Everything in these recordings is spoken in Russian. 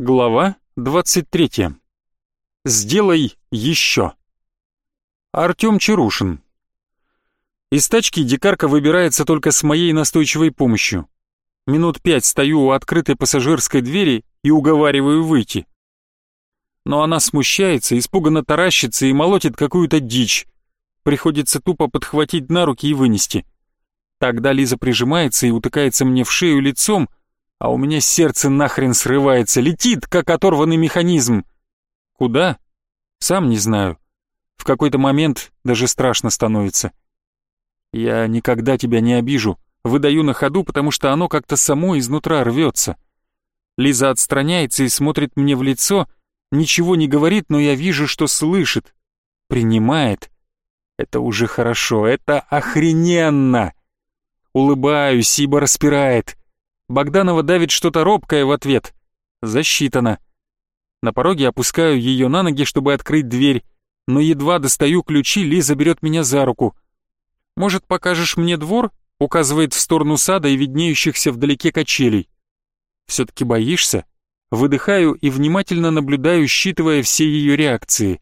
Глава 23. Сделай еще. Артем Чарушин. Из тачки дикарка выбирается только с моей настойчивой помощью. Минут пять стою у открытой пассажирской двери и уговариваю выйти. Но она смущается, испуганно таращится и молотит какую-то дичь. Приходится тупо подхватить на руки и вынести. Тогда Лиза прижимается и утыкается мне в шею лицом, а у меня сердце нахрен срывается, летит, как оторванный механизм. Куда? Сам не знаю. В какой-то момент даже страшно становится. Я никогда тебя не обижу, выдаю на ходу, потому что оно как-то само изнутра рвется. Лиза отстраняется и смотрит мне в лицо, ничего не говорит, но я вижу, что слышит. Принимает. Это уже хорошо, это охрененно. Улыбаюсь, ибо распирает. Богданова давит что-то робкое в ответ. Засчитано. На пороге опускаю ее на ноги, чтобы открыть дверь, но едва достаю ключи, Лиза берет меня за руку. «Может, покажешь мне двор?» указывает в сторону сада и виднеющихся вдалеке качелей. «Все-таки боишься?» Выдыхаю и внимательно наблюдаю, считывая все ее реакции.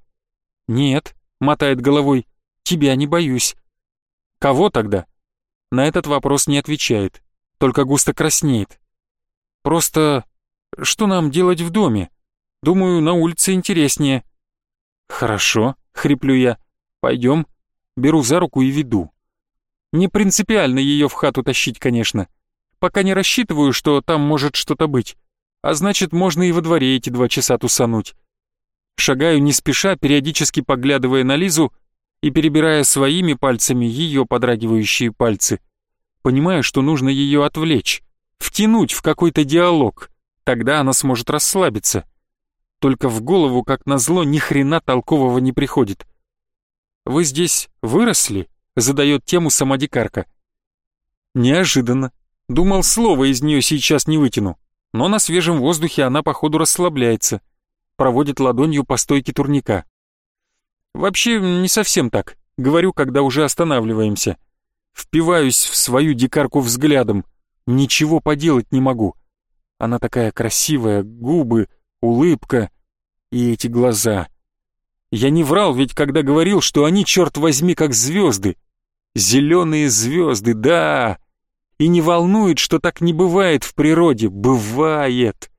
«Нет», — мотает головой, — «тебя не боюсь». «Кого тогда?» На этот вопрос не отвечает только густо краснеет. Просто что нам делать в доме? Думаю, на улице интереснее. Хорошо, хриплю я. Пойдем. Беру за руку и веду. Не принципиально ее в хату тащить, конечно. Пока не рассчитываю, что там может что-то быть. А значит, можно и во дворе эти два часа тусануть. Шагаю не спеша, периодически поглядывая на Лизу и перебирая своими пальцами ее подрагивающие пальцы — Понимаю, что нужно ее отвлечь, втянуть в какой-то диалог, тогда она сможет расслабиться. Только в голову, как назло, ни хрена толкового не приходит. «Вы здесь выросли?» — задает тему самодикарка. Неожиданно. Думал, слово из нее сейчас не вытяну, но на свежем воздухе она, походу, расслабляется. Проводит ладонью по стойке турника. Вообще, не совсем так. Говорю, когда уже останавливаемся. Впиваюсь в свою дикарку взглядом. Ничего поделать не могу. Она такая красивая, губы, улыбка и эти глаза. Я не врал ведь, когда говорил, что они, черт возьми, как звезды. Зеленые звезды, да. И не волнует, что так не бывает в природе. Бывает.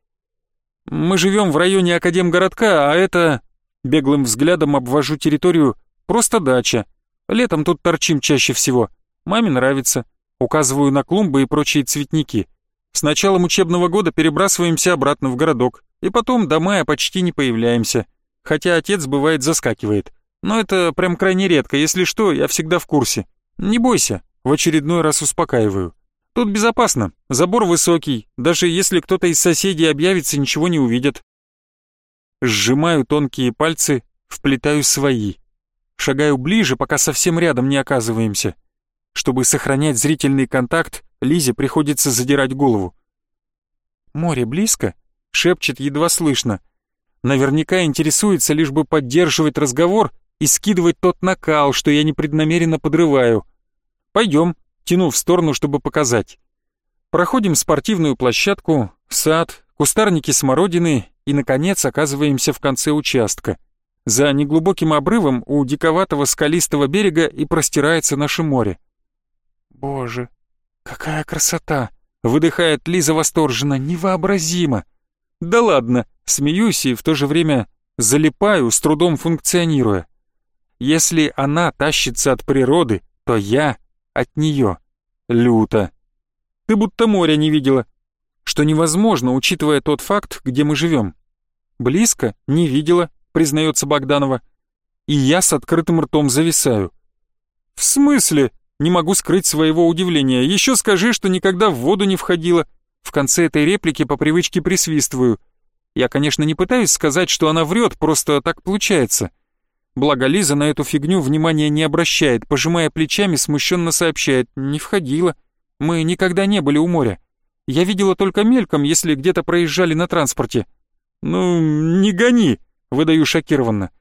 Мы живем в районе Академгородка, а это... Беглым взглядом обвожу территорию. Просто дача. Летом тут торчим чаще всего. Маме нравится. Указываю на клумбы и прочие цветники. С началом учебного года перебрасываемся обратно в городок. И потом до мая почти не появляемся. Хотя отец бывает заскакивает. Но это прям крайне редко. Если что, я всегда в курсе. Не бойся. В очередной раз успокаиваю. Тут безопасно. Забор высокий. Даже если кто-то из соседей объявится, ничего не увидят. Сжимаю тонкие пальцы, вплетаю свои. Шагаю ближе, пока совсем рядом не оказываемся. Чтобы сохранять зрительный контакт, Лизе приходится задирать голову. «Море близко?» — шепчет едва слышно. Наверняка интересуется, лишь бы поддерживать разговор и скидывать тот накал, что я непреднамеренно подрываю. «Пойдем», — тяну в сторону, чтобы показать. Проходим спортивную площадку, сад, кустарники смородины и, наконец, оказываемся в конце участка. За неглубоким обрывом у диковатого скалистого берега и простирается наше море. «Боже, какая красота!» — выдыхает Лиза восторженно. «Невообразимо!» «Да ладно!» — смеюсь и в то же время залипаю, с трудом функционируя. Если она тащится от природы, то я от нее. Люто. Ты будто моря не видела. Что невозможно, учитывая тот факт, где мы живем. Близко не видела, признается Богданова. И я с открытым ртом зависаю. В смысле? Не могу скрыть своего удивления. Еще скажи, что никогда в воду не входила. В конце этой реплики по привычке присвистываю. Я, конечно, не пытаюсь сказать, что она врет, просто так получается. Благо Лиза на эту фигню внимания не обращает, пожимая плечами, смущенно сообщает «Не входила. Мы никогда не были у моря. Я видела только мельком, если где-то проезжали на транспорте». «Ну, не гони», — выдаю шокированно.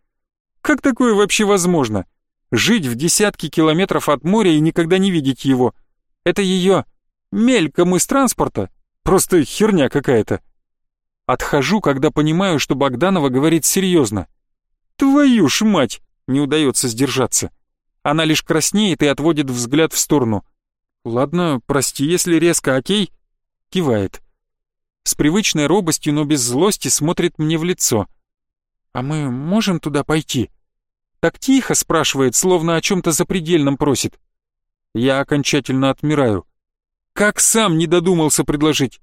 «Как такое вообще возможно? Жить в десятки километров от моря и никогда не видеть его. Это ее мельком из транспорта. Просто херня какая-то. Отхожу, когда понимаю, что Богданова говорит серьезно. «Твою ж мать!» — не удается сдержаться. Она лишь краснеет и отводит взгляд в сторону. «Ладно, прости, если резко, окей?» Кивает. С привычной робостью, но без злости смотрит мне в лицо. «А мы можем туда пойти?» Так тихо спрашивает, словно о чем-то запредельном просит. Я окончательно отмираю. Как сам не додумался предложить?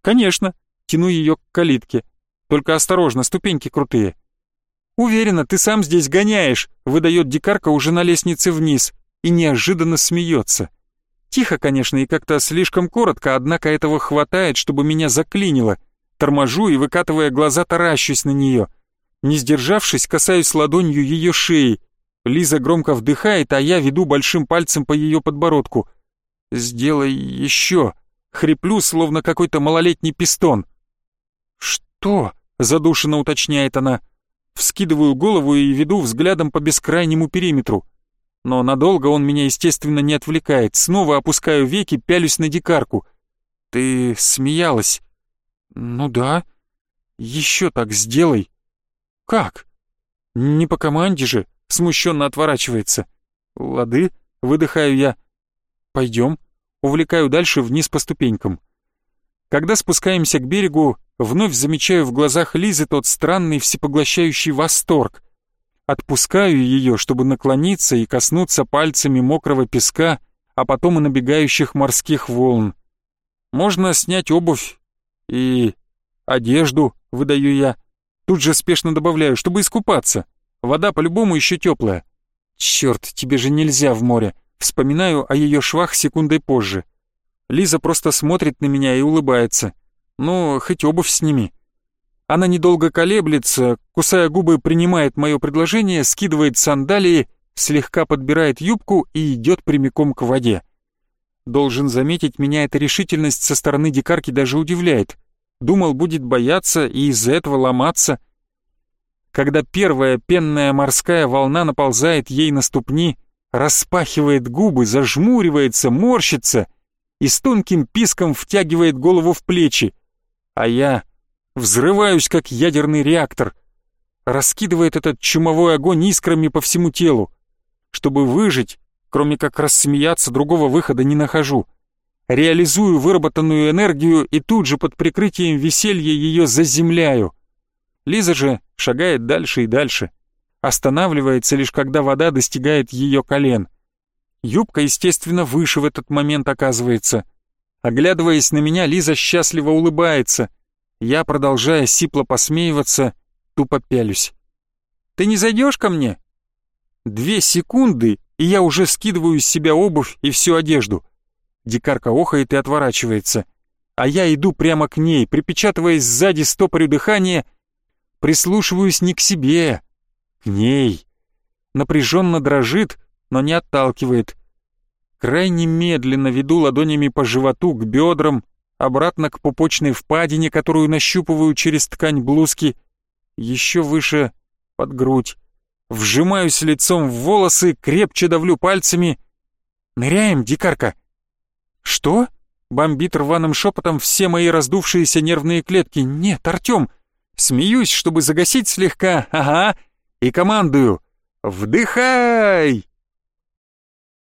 Конечно, тяну ее к калитке. Только осторожно, ступеньки крутые. Уверена, ты сам здесь гоняешь, выдает дикарка уже на лестнице вниз и неожиданно смеется. Тихо, конечно, и как-то слишком коротко, однако этого хватает, чтобы меня заклинило. Торможу и, выкатывая глаза, таращусь на нее. Не сдержавшись, касаюсь ладонью ее шеи. Лиза громко вдыхает, а я веду большим пальцем по ее подбородку. «Сделай еще!» Хриплю, словно какой-то малолетний пистон. «Что?» — задушенно уточняет она. Вскидываю голову и веду взглядом по бескрайнему периметру. Но надолго он меня, естественно, не отвлекает. Снова опускаю веки, пялюсь на дикарку. «Ты смеялась?» «Ну да. Еще так сделай». «Как?» «Не по команде же», — смущенно отворачивается. «Лады», — выдыхаю я. «Пойдем». Увлекаю дальше вниз по ступенькам. Когда спускаемся к берегу, вновь замечаю в глазах Лизы тот странный всепоглощающий восторг. Отпускаю ее, чтобы наклониться и коснуться пальцами мокрого песка, а потом и набегающих морских волн. Можно снять обувь и одежду, выдаю я. Тут же спешно добавляю, чтобы искупаться. Вода по-любому еще теплая. Черт, тебе же нельзя в море. Вспоминаю о ее швах секундой позже. Лиза просто смотрит на меня и улыбается. Ну, хоть обувь сними. Она недолго колеблется, кусая губы, принимает мое предложение, скидывает сандалии, слегка подбирает юбку и идет прямиком к воде. Должен заметить, меня эта решительность со стороны дикарки даже удивляет. Думал, будет бояться и из-за этого ломаться. Когда первая пенная морская волна наползает ей на ступни, распахивает губы, зажмуривается, морщится и с тонким писком втягивает голову в плечи. А я взрываюсь, как ядерный реактор. Раскидывает этот чумовой огонь искрами по всему телу. Чтобы выжить, кроме как рассмеяться, другого выхода не нахожу. Реализую выработанную энергию и тут же под прикрытием веселья ее заземляю. Лиза же шагает дальше и дальше. Останавливается лишь когда вода достигает ее колен. Юбка, естественно, выше в этот момент оказывается. Оглядываясь на меня, Лиза счастливо улыбается — я, продолжая сипло посмеиваться, тупо пялюсь. «Ты не зайдешь ко мне?» Две секунды, и я уже скидываю с себя обувь и всю одежду. Дикарка охает и отворачивается. А я иду прямо к ней, припечатываясь сзади стопорю дыхания, прислушиваюсь не к себе, к ней. Напряженно дрожит, но не отталкивает. Крайне медленно веду ладонями по животу к бедрам, обратно к пупочной впадине, которую нащупываю через ткань блузки, еще выше под грудь. Вжимаюсь лицом в волосы, крепче давлю пальцами. «Ныряем, дикарка!» «Что?» — бомбит рваным шепотом все мои раздувшиеся нервные клетки. «Нет, Артем!» Смеюсь, чтобы загасить слегка, ага, и командую. «Вдыхай!»